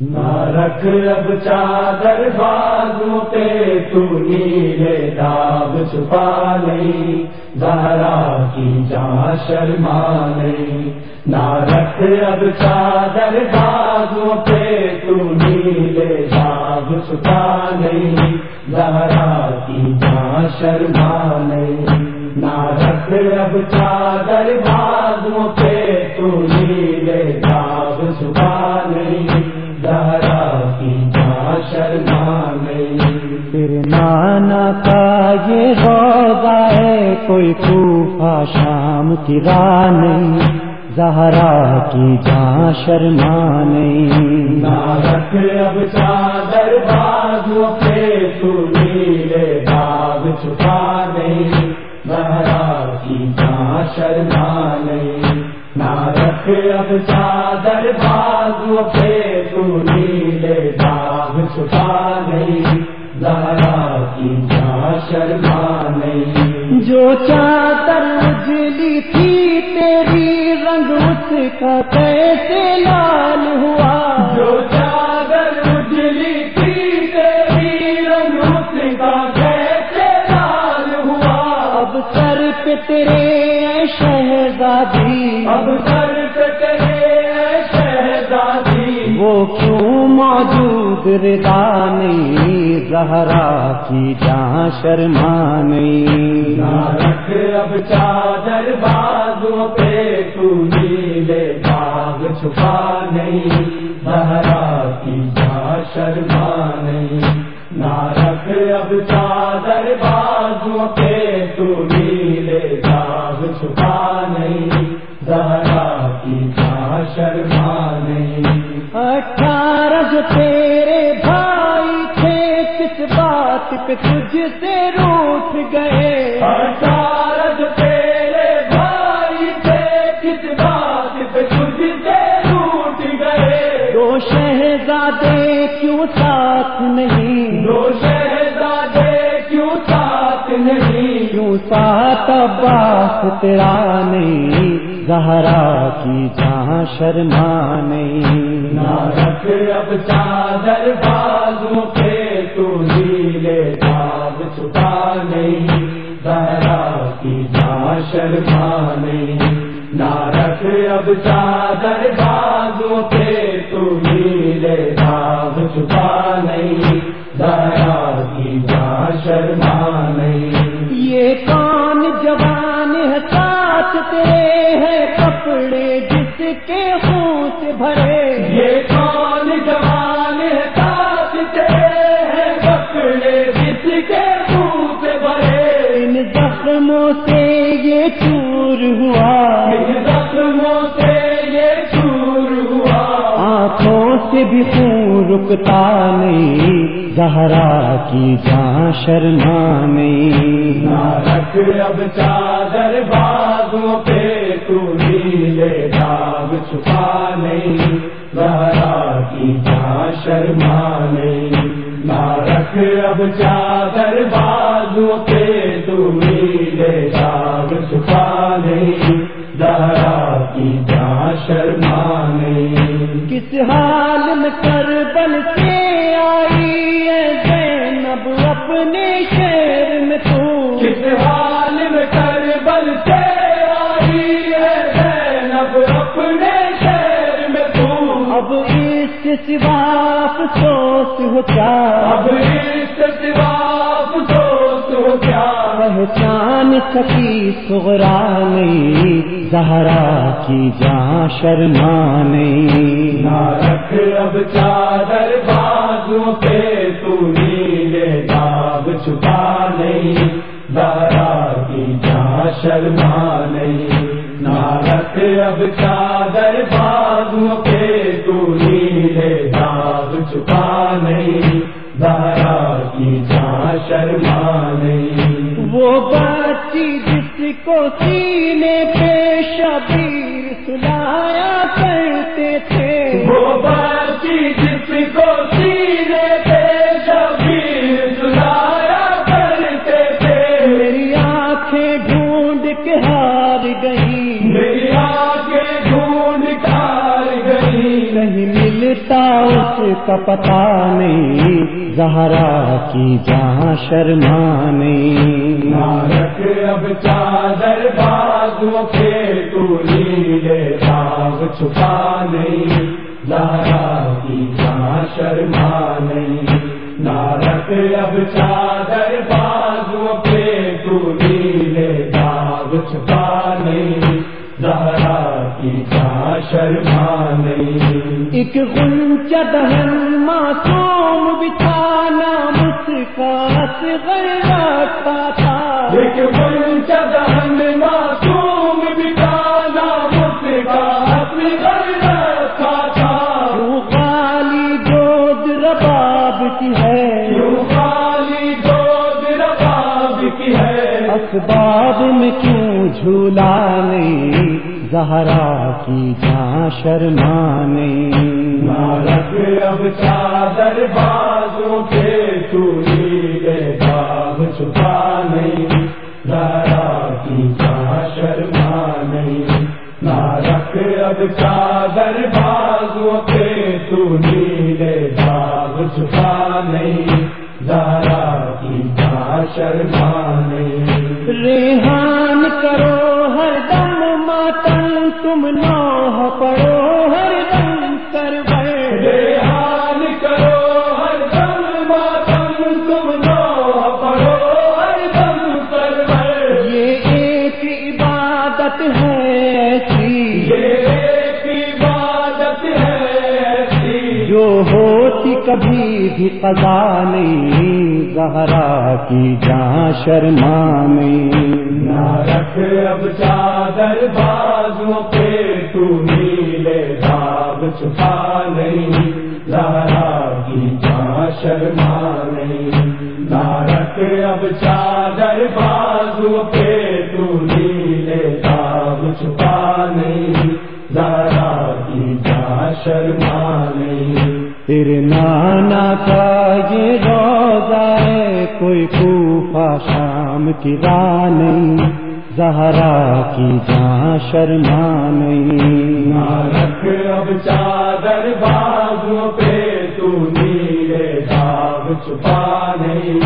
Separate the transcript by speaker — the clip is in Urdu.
Speaker 1: نہ رکھ اب چادر بازو پہ، تو نیلے داغ چھپا نہیں، زہرا کی جان شرما نہیں۔ نہ رکھ اب چادر بازو پہ، تو نیلے داغ چھپا نہیں، زہرا کی جان شرما نہیں۔ نہ رکھ اب چادر بازو پہ
Speaker 2: شام کی راہ نہیں زہرا کی جان شرما نہیں
Speaker 1: نارک اب چادر بازو پہ، تو نیلے باغ چھپا نہیں۔ زہرا کی جان شرما نہیں نارک اب چادر بازو پہ، تو نیلے باغ چھپا نہیں۔ زہرا کی جان شرما نہیں
Speaker 2: جو چادر اجلی تھی تیری رنگ اس کا کیسے لال ہوا؟
Speaker 1: جو چادر اجلی تھی تیری رنگ اس کا کیسے لال ہوا؟
Speaker 2: اب سر پہ تیرے شہزادی
Speaker 1: اب سر پہ تیرے شہزادی
Speaker 2: وہ کیوں موجود ردا نہیں زہرا کی جان شرما نہیں
Speaker 1: نارک اب چادر بازو پہ، تو نیلے باغ چھپا نہیں۔ بہرا کی جا شرما نہیں نارک اب چادر بازو پہ، تو نیلے باغ چھپا نہیں۔ بہرا
Speaker 2: تجھ سے روٹ گئے۔
Speaker 1: اٹھارہ تیرے بھائی تھے کس بات پہ تجھ سے ٹوٹ گئے؟
Speaker 2: دو شہزادے کیوں ساتھ نہیں؟
Speaker 1: دو شہزادے کیوں ساتھ نہیں؟
Speaker 2: کیوں ساتھ عباس تیرا نہیں؟ زہرا کی جان شرما نہیں۔
Speaker 1: نارک اب چادر بازو جان شرما نہیں نارک اب چادر بازو پہ، تو نیلے داغ چھپا نہیں۔ بہرا کی جان شرما نہیں
Speaker 2: یہ کون جوان ہے ساتھ تیرے ہے کپڑے جس کے خون سے بھرے؟ چور ہوا۔
Speaker 1: ان زخموں سے یہ چور ہوا۔
Speaker 2: آنکھوں سے بھی خون رکتا نہیں زہرا کی جان شرما نہیں۔
Speaker 1: اب چادر بازوں پہ تو نیلے داغ چھپا نہیں۔ لہرا کی جان شرما نہیں۔ نارک اب چادر بازوں پہ تو نیلے
Speaker 2: کس حال میں کربل سے آئی ہے زینب اپنے شہر میں تو؟
Speaker 1: کس حال میں کربل سے آئی ہے زینب اپنے شہر میں تو؟
Speaker 2: اب اس سے سوا افسوس ہو کیا؟
Speaker 1: اب اس سوا
Speaker 2: پہچان سکی سغرا نہیں زہرا کی جان شرما نہیں
Speaker 1: نارک اب چادر بازو پہ، تو نیلے داغ چھپا نہیں۔ دارا کی جان شرما نہیں نارک اب چادر بازو پہ، تو نیلے داغ چھپا نہیں۔ دارا کی جان شرما نہیں
Speaker 2: وہ بچی جس کو سینے پہ شبیر سلایا کرتے تھے۔
Speaker 1: وہ باقی جس کو سینے پہ شبیر سلایا کرتے تھے۔
Speaker 2: میری آنکھیں ڈھونڈ کے ہار گئی
Speaker 1: میری آنکھیں ڈھونڈ
Speaker 2: اس کا پتا نہیں، زہرا کی جہاں شرما نہیں
Speaker 1: نارک اب چادر بازو کے تو نیلے داغ چھپا نہیں۔ لہرا کی جہاں شرما نہیں نارک اب چادر بازو کے تو نیلے داغ چھپا نہیں۔ لہرا کی جہاں شرما
Speaker 2: ایک غنچ دہن معصوم بچھانا مسکات غیر رکھا تھا
Speaker 1: ایک منچ دہن معصوم مسکات غیر رکھا تھا
Speaker 2: وہ خالی گود رباب کی ہے۔
Speaker 1: یوں خالی گود رباب کی ہے۔
Speaker 2: اسباب میں کیوں جھولا نہیں؟ زہرا کی جہاں شرما نہیں
Speaker 1: نارک اب چادر بازوں کے تو نیلے باغ چھپا نہیں۔ دارا کی جہاں شرما نہیں نارک اب چادر بازوں کے تو نیلے باغ چھپا نہیں۔ دارا کی جہاں شرما نہیں
Speaker 2: ریحان کرو ہر دم ماتن تم نوح پڑو ہر دم کر
Speaker 1: ریحان کرو ہر دم ماتم تم نو پڑھو ہر دم سرور
Speaker 2: یہ ایک عبادت ہے کبھی بھی قضا نہیں، زہرا کی جہاں شرما نہیں
Speaker 1: نارک اب چادر بازوں پہ، تو نیلے داغ چھپا نہیں۔ لہرا کی جہاں شرما نہیں نارک اب چادر بازوں پہ، تو نیلے داغ چھپا نہیں۔ لہرا کی جہاں شرما نہیں
Speaker 2: تیرے نانا کا یہ روزہ ہے، کوئی کوفہ شام کی راہ نہیں، زہرا کی جہاں شرما نہیں۔
Speaker 1: رکھ اب چادر بازوں پہ، تو نیلے داغ چھپا نہیں۔